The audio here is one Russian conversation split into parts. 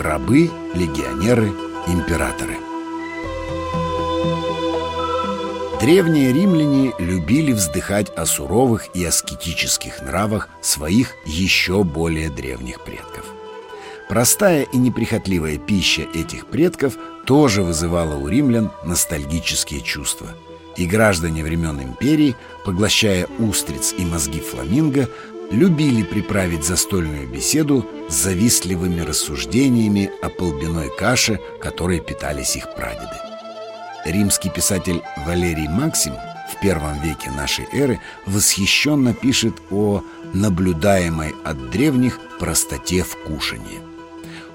рабы, легионеры, императоры. Древние римляне любили вздыхать о суровых и аскетических нравах своих еще более древних предков. Простая и неприхотливая пища этих предков тоже вызывала у римлян ностальгические чувства. И граждане времен империи, поглощая устриц и мозги фламинго, любили приправить застольную беседу с завистливыми рассуждениями о полбиной каше, которой питались их прадеды. Римский писатель Валерий Максим в первом веке нашей эры восхищенно пишет о наблюдаемой от древних простоте в кушании.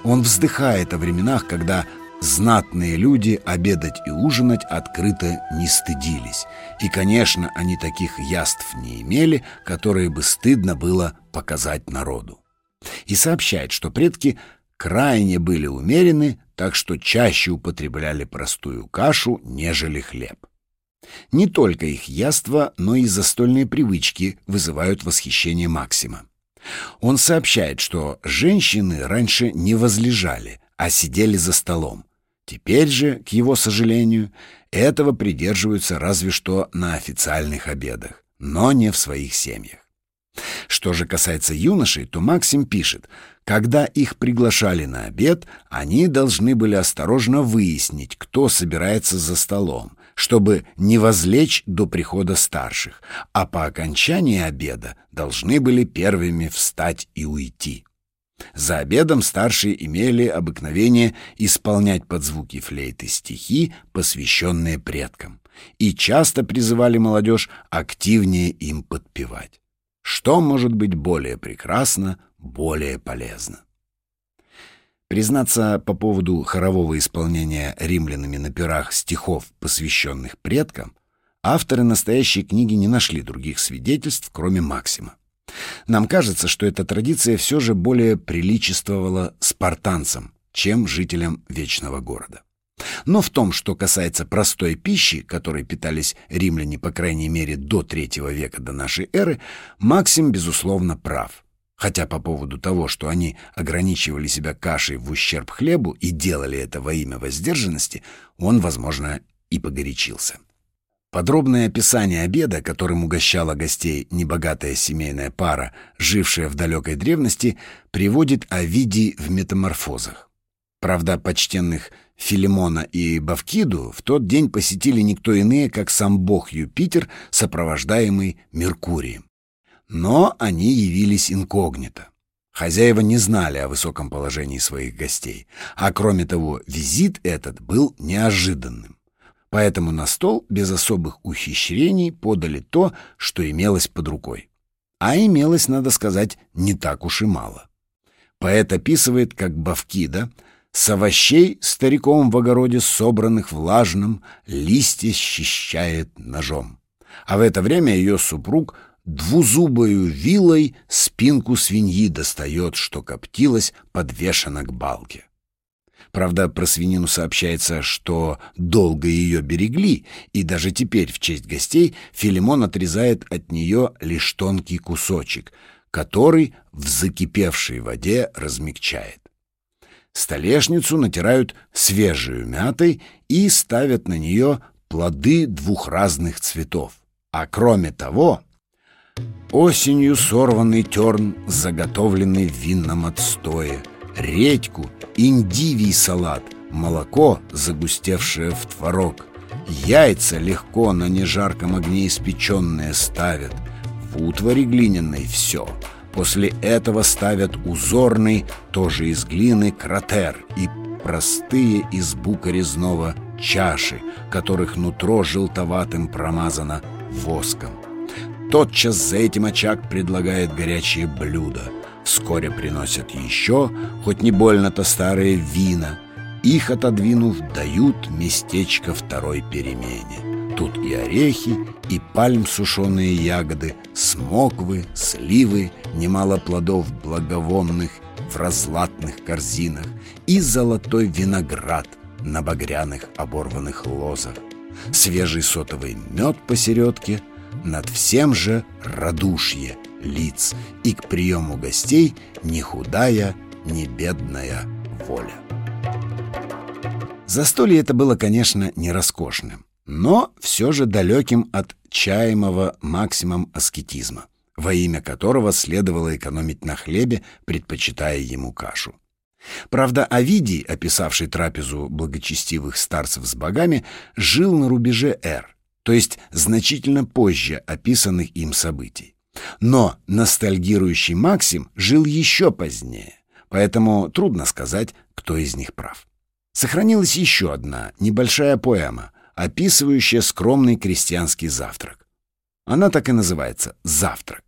Он вздыхает о временах, когда знатные люди обедать и ужинать открыто не стыдились. И, конечно, они таких яств не имели, которые бы стыдно было показать народу. И сообщает, что предки крайне были умерены, так что чаще употребляли простую кашу, нежели хлеб. Не только их яства, но и застольные привычки вызывают восхищение Максима. Он сообщает, что женщины раньше не возлежали, а сидели за столом. Теперь же, к его сожалению, этого придерживаются разве что на официальных обедах, но не в своих семьях. Что же касается юношей, то Максим пишет, когда их приглашали на обед, они должны были осторожно выяснить, кто собирается за столом, чтобы не возлечь до прихода старших, а по окончании обеда должны были первыми встать и уйти. За обедом старшие имели обыкновение исполнять под звуки флейты стихи, посвященные предкам, и часто призывали молодежь активнее им подпевать. Что может быть более прекрасно, более полезно? Признаться по поводу хорового исполнения римлянами на пирах стихов, посвященных предкам, авторы настоящей книги не нашли других свидетельств, кроме Максима. Нам кажется, что эта традиция все же более приличествовала спартанцам, чем жителям Вечного города. Но в том, что касается простой пищи, которой питались римляне, по крайней мере, до третьего века до нашей эры, Максим, безусловно, прав. Хотя по поводу того, что они ограничивали себя кашей в ущерб хлебу и делали это во имя воздержанности, он, возможно, и погорячился. Подробное описание обеда, которым угощала гостей небогатая семейная пара, жившая в далекой древности, приводит Овидий в метаморфозах. Правда, почтенных Филимона и Бавкиду в тот день посетили никто иные, как сам бог Юпитер, сопровождаемый Меркурием. Но они явились инкогнито. Хозяева не знали о высоком положении своих гостей, а кроме того, визит этот был неожиданным. Поэтому на стол без особых ухищрений подали то, что имелось под рукой. А имелось, надо сказать, не так уж и мало. Поэт описывает, как Бавкида — с овощей стариком в огороде, собранных влажным, листья счищает ножом. А в это время ее супруг двузубою вилой спинку свиньи достает, что коптилась, подвешена к балке. Правда, про свинину сообщается, что долго ее берегли, и даже теперь в честь гостей Филимон отрезает от нее лишь тонкий кусочек, который в закипевшей воде размягчает. Столешницу натирают свежей мятой и ставят на нее плоды двух разных цветов. А кроме того, осенью сорванный терн, заготовленный в винном отстое, редьку, индивий салат, молоко, загустевшее в творог, яйца легко на нежарком огне испеченные ставят, в утвари глиняной все — После этого ставят узорный, тоже из глины, кратер и простые из бука резного чаши, которых нутро желтоватым промазано воском. Тотчас за этим очаг предлагает горячие блюда. Вскоре приносят еще, хоть не больно-то старые вина. Их, отодвинув, дают местечко второй перемене. Тут и орехи, и пальм сушеные ягоды, смоквы, сливы, немало плодов благовонных в разлатных корзинах и золотой виноград на багряных оборванных лозах, свежий сотовый мед посередке, над всем же радушье лиц и к приему гостей ни худая, ни бедная воля. Застолье это было, конечно, не роскошным, но все же далеким от чаемого максимум аскетизма, во имя которого следовало экономить на хлебе, предпочитая ему кашу. Правда, Овидий, описавший трапезу благочестивых старцев с богами, жил на рубеже Р, то есть значительно позже описанных им событий. Но ностальгирующий Максим жил еще позднее, поэтому трудно сказать, кто из них прав. Сохранилась еще одна небольшая поэма, описывающая скромный крестьянский завтрак. Она так и называется «Завтрак».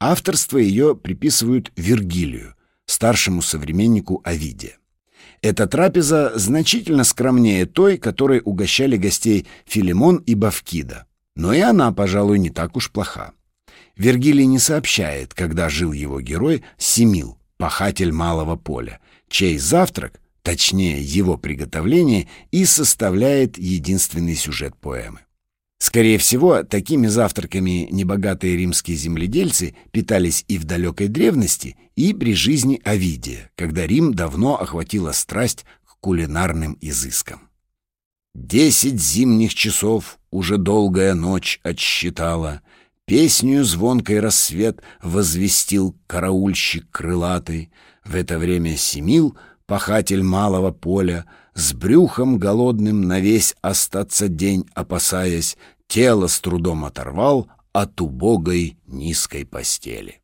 Авторство ее приписывают Вергилию, старшему современнику Овидия. Эта трапеза значительно скромнее той, которой угощали гостей Филимон и Бавкида. Но и она, пожалуй, не так уж плоха. Вергилий не сообщает, когда жил его герой Семил, пахатель малого поля, чей завтрак, точнее его приготовление, и составляет единственный сюжет поэмы. Скорее всего, такими завтраками небогатые римские земледельцы питались и в далекой древности, и при жизни Овидия, когда Рим давно охватила страсть к кулинарным изыскам. Десять зимних часов уже долгая ночь отсчитала, Песню звонкой рассвет возвестил караульщик крылатый, В это время семил пахатель малого поля, С брюхом голодным на весь остаться день опасаясь, Тело с трудом оторвал от убогой низкой постели.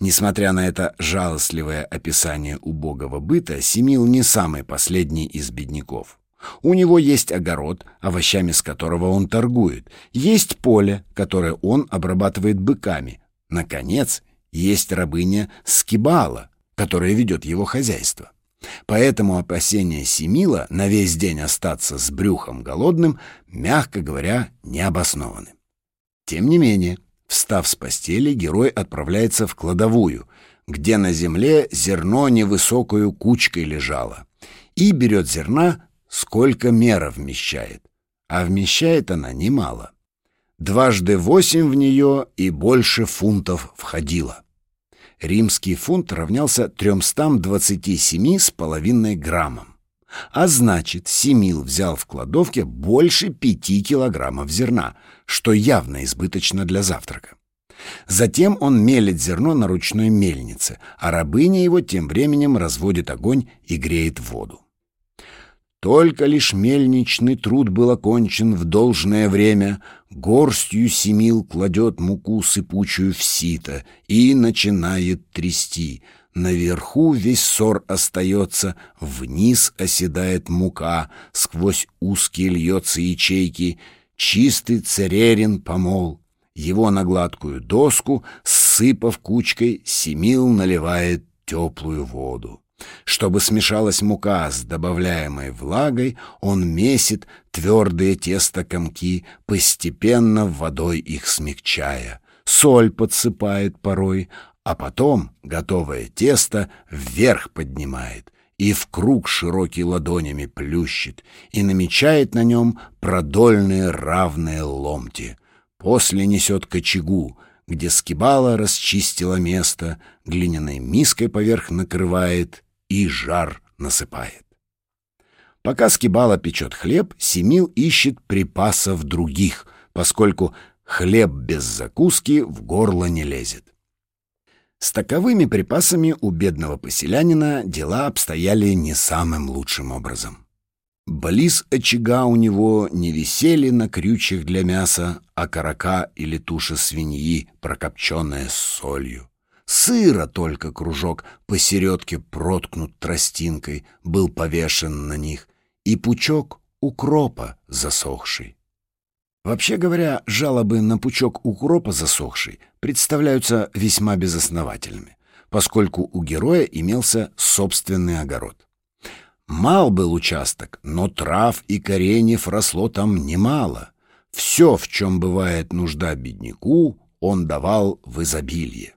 Несмотря на это жалостливое описание убогого быта, Семил не самый последний из бедняков. У него есть огород, овощами с которого он торгует, есть поле, которое он обрабатывает быками. Наконец, есть рабыня Скибала, которая ведет его хозяйство. Поэтому опасения Семила на весь день остаться с брюхом голодным, мягко говоря, не обоснованы. Тем не менее, встав с постели, герой отправляется в кладовую, где на земле зерно невысокую кучкой лежало, и берет зерна сколько мера вмещает. А вмещает она немало. Дважды восемь в нее и больше фунтов входило. Римский фунт равнялся 327 с половиной граммам. А значит, Семил взял в кладовке больше пяти килограммов зерна, что явно избыточно для завтрака. Затем он мелит зерно на ручной мельнице, а рабыня его тем временем разводит огонь и греет воду. Только лишь мельничный труд был окончен в должное время, горстью семил кладет муку сыпучую в сито и начинает трясти. Наверху весь ссор остается, вниз оседает мука, сквозь узкие льется ячейки, чистый церерин помол. Его на гладкую доску, сыпав кучкой, семил наливает теплую воду. Чтобы смешалась мука с добавляемой влагой, он месит твердые тесто комки, постепенно водой их смягчая. Соль подсыпает порой, а потом готовое тесто вверх поднимает и в круг широкий ладонями плющит и намечает на нем продольные равные ломти. После несет к очагу, где скибала расчистила место, глиняной миской поверх накрывает и жар насыпает. Пока Скибала печет хлеб, Семил ищет припасов других, поскольку хлеб без закуски в горло не лезет. С таковыми припасами у бедного поселянина дела обстояли не самым лучшим образом. Близ очага у него не висели на крючьях для мяса, а карака или туша свиньи, прокопченная с солью. Сыра только кружок посередке проткнут тростинкой, был повешен на них, и пучок укропа засохший. Вообще говоря, жалобы на пучок укропа засохший представляются весьма безосновательными, поскольку у героя имелся собственный огород. Мал был участок, но трав и кореньев росло там немало. Все, в чем бывает нужда бедняку, он давал в изобилие.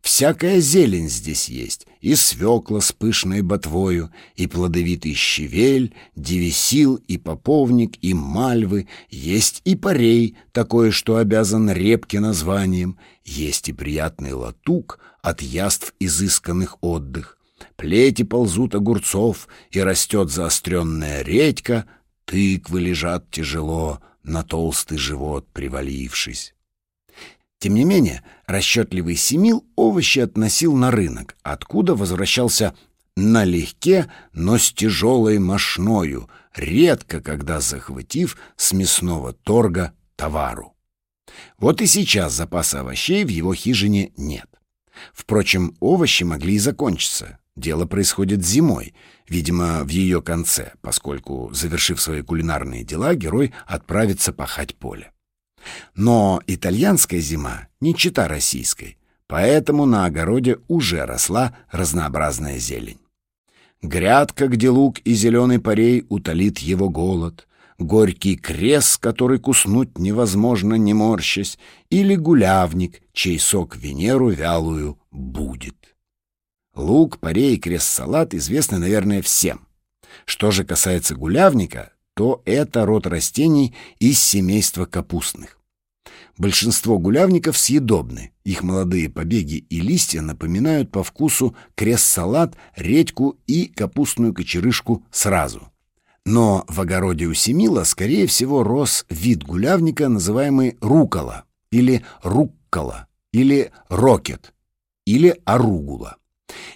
Всякая зелень здесь есть, и свекла с пышной ботвою, и плодовитый щавель, девесил, и поповник, и мальвы, есть и парей, такое, что обязан репке названием, есть и приятный латук от яств изысканных отдых. плети ползут огурцов, и растет заостренная редька, тыквы лежат тяжело, на толстый живот привалившись. Тем не менее, расчетливый Семил овощи относил на рынок, откуда возвращался налегке, но с тяжелой мошною, редко когда захватив с мясного торга товару. Вот и сейчас запаса овощей в его хижине нет. Впрочем, овощи могли и закончиться. Дело происходит зимой, видимо, в ее конце, поскольку, завершив свои кулинарные дела, герой отправится пахать поле. Но итальянская зима не чита российской, поэтому на огороде уже росла разнообразная зелень. Грядка, где лук и зеленый парей утолит его голод, горький крест, который куснуть невозможно, не морщась, или гулявник, чей сок Венеру вялую будет. Лук, парей и крест-салат известны, наверное, всем. Что же касается гулявника, то это род растений из семейства капустных. Большинство гулявников съедобны. Их молодые побеги и листья напоминают по вкусу крест-салат, редьку и капустную кочерышку сразу. Но в огороде у Семила, скорее всего, рос вид гулявника, называемый рукола, или руккола, или рокет, или аругула.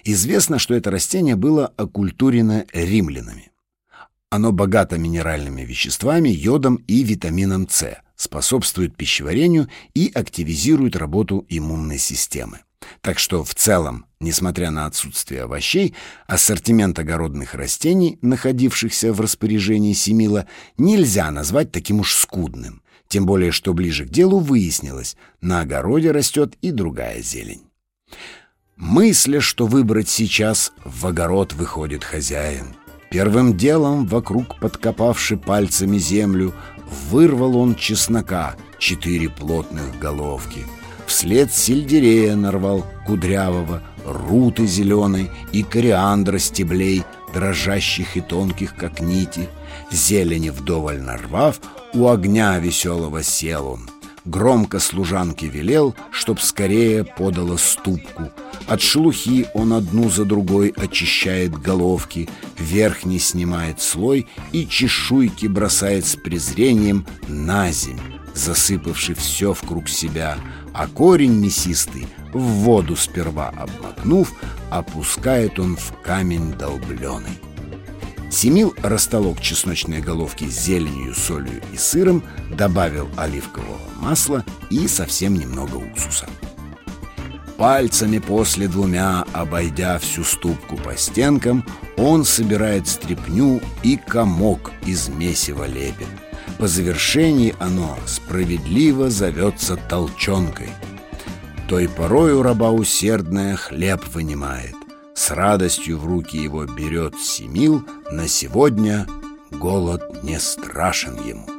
Известно, что это растение было оккультурено римлянами. Оно богато минеральными веществами, йодом и витамином С, способствует пищеварению и активизирует работу иммунной системы. Так что в целом, несмотря на отсутствие овощей, ассортимент огородных растений, находившихся в распоряжении Семила, нельзя назвать таким уж скудным. Тем более, что ближе к делу выяснилось, на огороде растет и другая зелень. Мысля, что выбрать сейчас, в огород выходит хозяин. Первым делом, вокруг подкопавши пальцами землю, вырвал он чеснока, четыре плотных головки. Вслед сельдерея нарвал кудрявого, руты зеленой и кориандра стеблей, дрожащих и тонких, как нити. Зелени вдоволь нарвав, у огня веселого сел он. Громко служанке велел, чтоб скорее подала ступку. От шелухи он одну за другой очищает головки, верхний снимает слой и чешуйки бросает с презрением на земь, засыпавший все вкруг себя, а корень мясистый, в воду сперва обмакнув, опускает он в камень долбленый. Семил растолок чесночные головки с зеленью, солью и сыром, добавил оливкового масла и совсем немного уксуса. Пальцами после двумя, обойдя всю ступку по стенкам, он собирает стряпню и комок из месива лепит. По завершении оно справедливо зовется толчонкой. Той порою раба усердная хлеб вынимает. С радостью в руки его берет Семил, на сегодня голод не страшен ему.